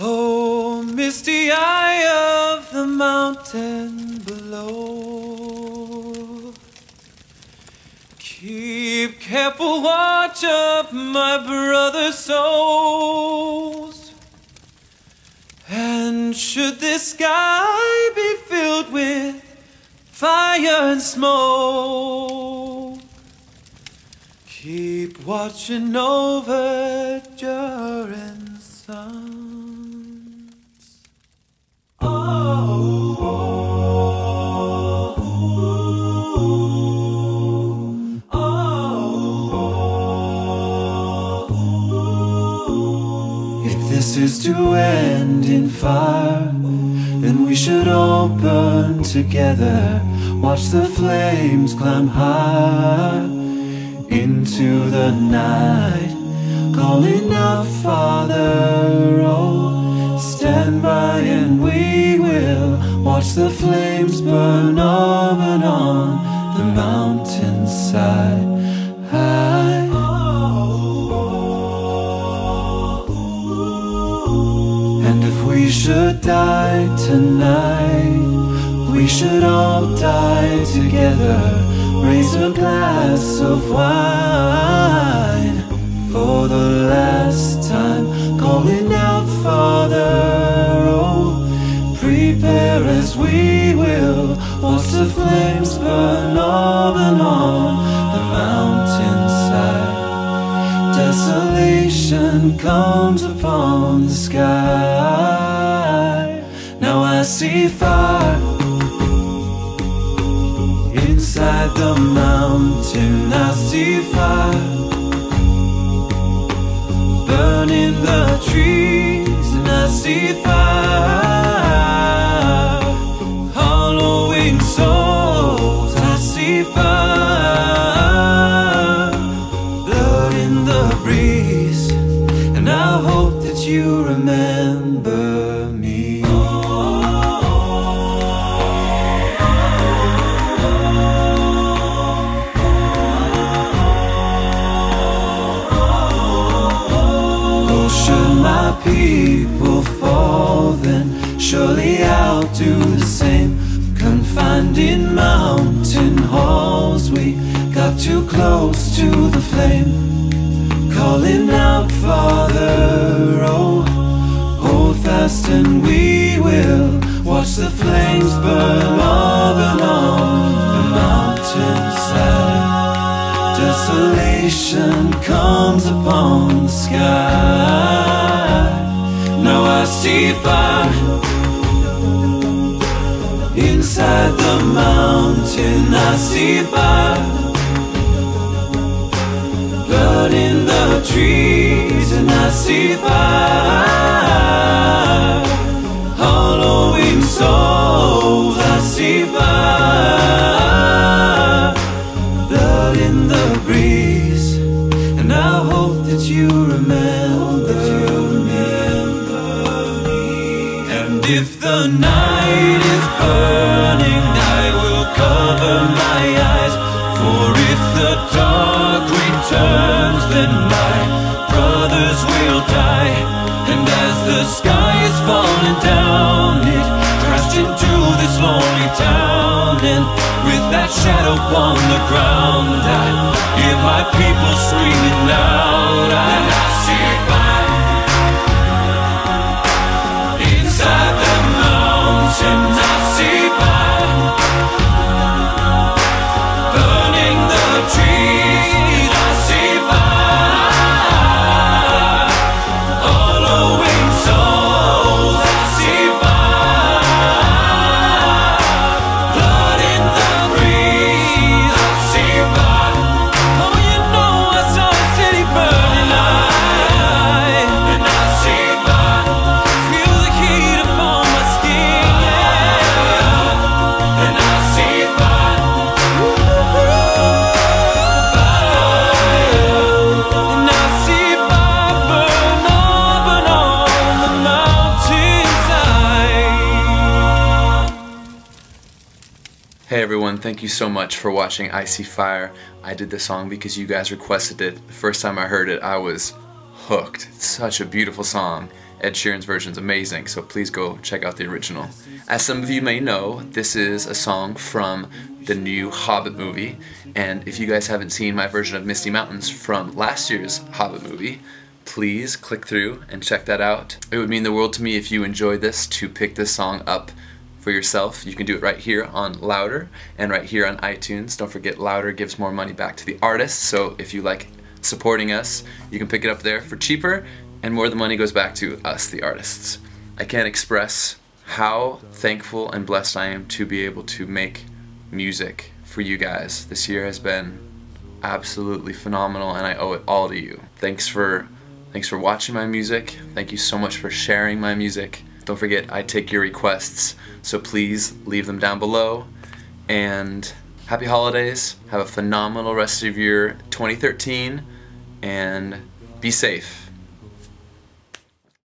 Oh, misty eye of the mountain below. Keep careful watch of my brother's souls. And should this sky be filled with fire and smoke, keep watching over Durin's sons. If this is to end in fire, then we should all burn together. Watch the flames climb high into the night, calling out, Father, oh, stand by and we will watch the flames burn up and on the mountainside. High. We should die tonight, we should all die together. Raise a glass of wine for the last time, calling out, Father. Oh, prepare as we will watch the flames burn up and on Desolation comes upon the sky. Now I see fire inside the mountain. I see fire burning the trees, and I see fire you remember me. Oh, people fall, then surely I'll do the same. Confined in mountain halls, we got too close to the flame. Calling out, Father, and we will watch the flames burn and on the mountainside. Desolation comes upon the sky. Now I see fire inside the mountain. I see fire, blood in the trees, and I see fire, hollowing souls. I see fire blood in the breeze, and I hope that you remember me. And if the night is burning, I will cover the sky is falling down, it crashed into this lonely town. And with that shadow on the ground, I hear my people screaming everyone, thank you so much for watching I See Fire. I did this song because you guys requested it. The first time I heard it, I was hooked. It's such a beautiful song. Ed Sheeran's version is amazing, so please go check out the original. As some of you may know, this is a song from the new Hobbit movie, and if you guys haven't seen my version of Misty Mountains from last year's Hobbit movie, please click through and check that out. It would mean the world to me if you enjoyed this to pick this song up for yourself. You can do it right here on Loudr and right here on iTunes. Don't forget, Loudr gives more money back to the artist, so if you like supporting us, you can pick it up there for cheaper, and more of the money goes back to us, the artists. I can't express how thankful and blessed I am to be able to make music for you guys. This year has been absolutely phenomenal and I owe it all to you. Thanks for thanks for watching my music. Thank you so much for sharing my music. Don't forget I take your requests, so please leave them down below and happy holidays. Have a phenomenal rest of your 2013 and be safe.